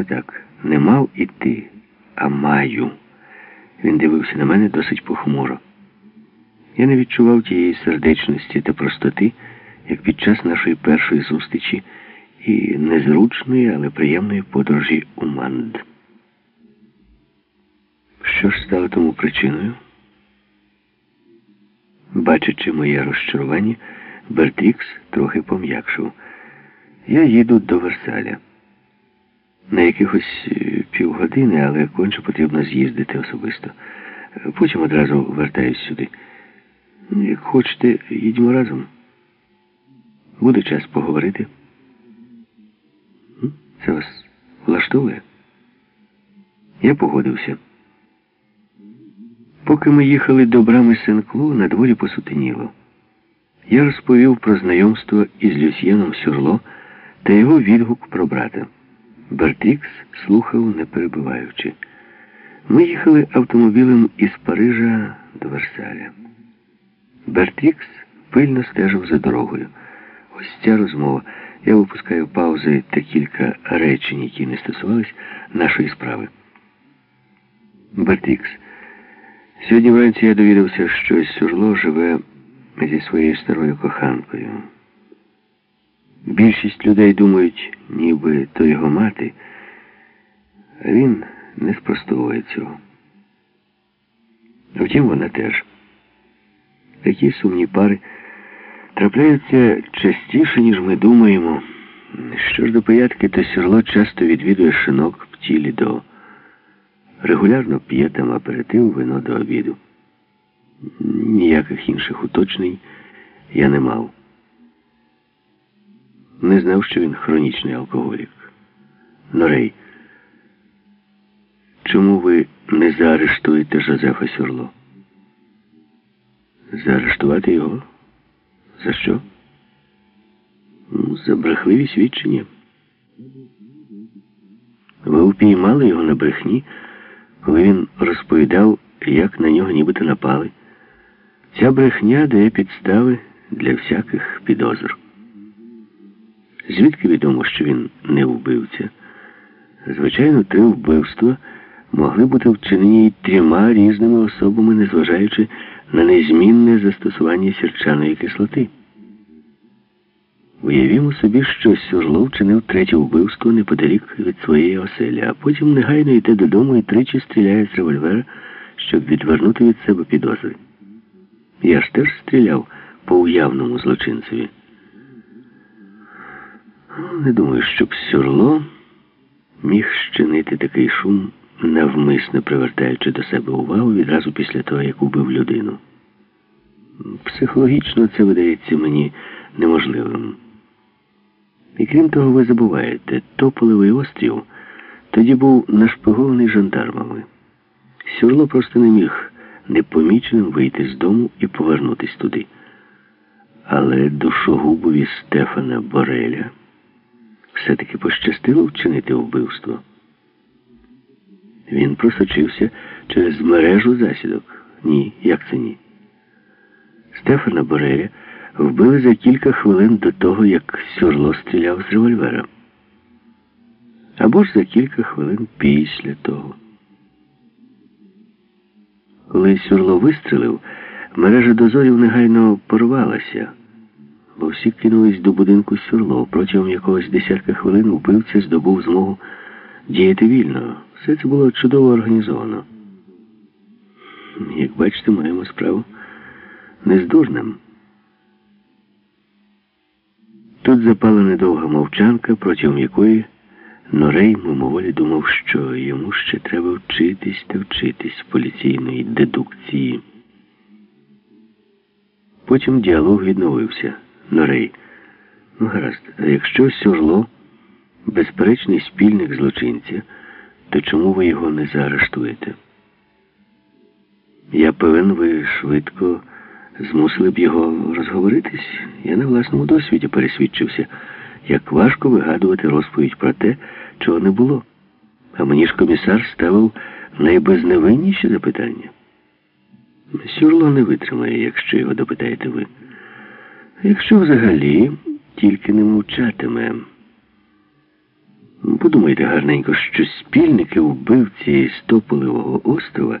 Саме так. Не мав іти, а маю. Він дивився на мене досить похмуро. Я не відчував тієї сердечності та простоти, як під час нашої першої зустрічі і незручної, але приємної подорожі у Манд. Що ж стало тому причиною? Бачачи моє розчарування, Бертрікс трохи пом'якшив. Я їду до Версаля. На якихось е, півгодини, але конче потрібно з'їздити особисто. Потім одразу вертаюсь сюди. Ну, Як хочете, їдьмо разом. Буде час поговорити. Це вас влаштовує? Я погодився. Поки ми їхали до брами Сен-Клу, на дворі посутеніло. Я розповів про знайомство із Люсьєном Сюрло та його відгук про брата. Бертрікс слухав, не перебиваючи. Ми їхали автомобілем із Парижа до Версаля. Бертрікс пильно стежив за дорогою. Ось ця розмова. Я випускаю паузи та кілька речень, які не стосувались нашої справи. Бертрікс. Сьогодні вранці я довідався, що Сюрло живе зі своєю старою коханкою. Більшість людей думають, ніби то його мати, а він не спростовує цього. Втім, вона теж. Такі сумні пари трапляються частіше, ніж ми думаємо. Що ж до пиятки, то сірло часто відвідує шинок в тілі до. Регулярно п'є там аперитив, вино до обіду. Ніяких інших уточнень я не мав. Не знав, що він хронічний алкоголік. Норей, чому ви не заарештуєте Жозефа Сюрло? Заарештувати його? За що? Ну, За брехливі свідчення. Ви упіймали його на брехні, коли він розповідав, як на нього нібито напали. Ця брехня дає підстави для всяких підозр. Звідки відомо, що він не вбивця? Звичайно, три вбивства могли бути вчинені трьома різними особами, незважаючи на незмінне застосування сірчаної кислоти. Уявімо собі, що Сюрло вчинив третє вбивство неподалік від своєї оселі, а потім негайно йде додому і тричі стріляє з револьвера, щоб відвернути від себе підозри. Я ж теж стріляв по уявному злочинцеві. Не думаю, щоб Сюрло міг щинити такий шум, навмисно привертаючи до себе увагу відразу після того, як убив людину. Психологічно це видається мені неможливим. І крім того, ви забуваєте, Тополевий острів тоді був нашпигований жандармами. Сюрло просто не міг непоміченим вийти з дому і повернутись туди. Але душогубові Стефана Бореля все-таки пощастило вчинити вбивство. Він просочився через мережу засідок. Ні, як це ні? Стефана Бореля вбили за кілька хвилин до того, як Сюрло стріляв з револьвера. Або ж за кілька хвилин після того. Коли Сюрло вистрелив, мережа дозорів негайно порвалася, бо всі кинулись до будинку Сюрло. Протягом якогось десятка хвилин вбивця здобув змогу діяти вільно. Все це було чудово організовано. Як бачите, маємо справу не з дурним. Тут запала недовга мовчанка, протягом якої Норей мимоволі думав, що йому ще треба вчитись та вчитись поліційної дедукції. Потім діалог відновився. Норей. Ну, гаразд, а якщо Сюрло безперечний спільник злочинця, то чому ви його не заарештуєте? Я певен, ви швидко змусили б його розговоритись. Я на власному досвіді пересвідчився, як важко вигадувати розповідь про те, чого не було. А мені ж комісар ставив найбезневинніші запитання. Сюрло не витримає, якщо його допитаєте ви. Якщо взагалі тільки не мовчатиме. Подумайте гарненько, що спільники вбивці з Тополевого острова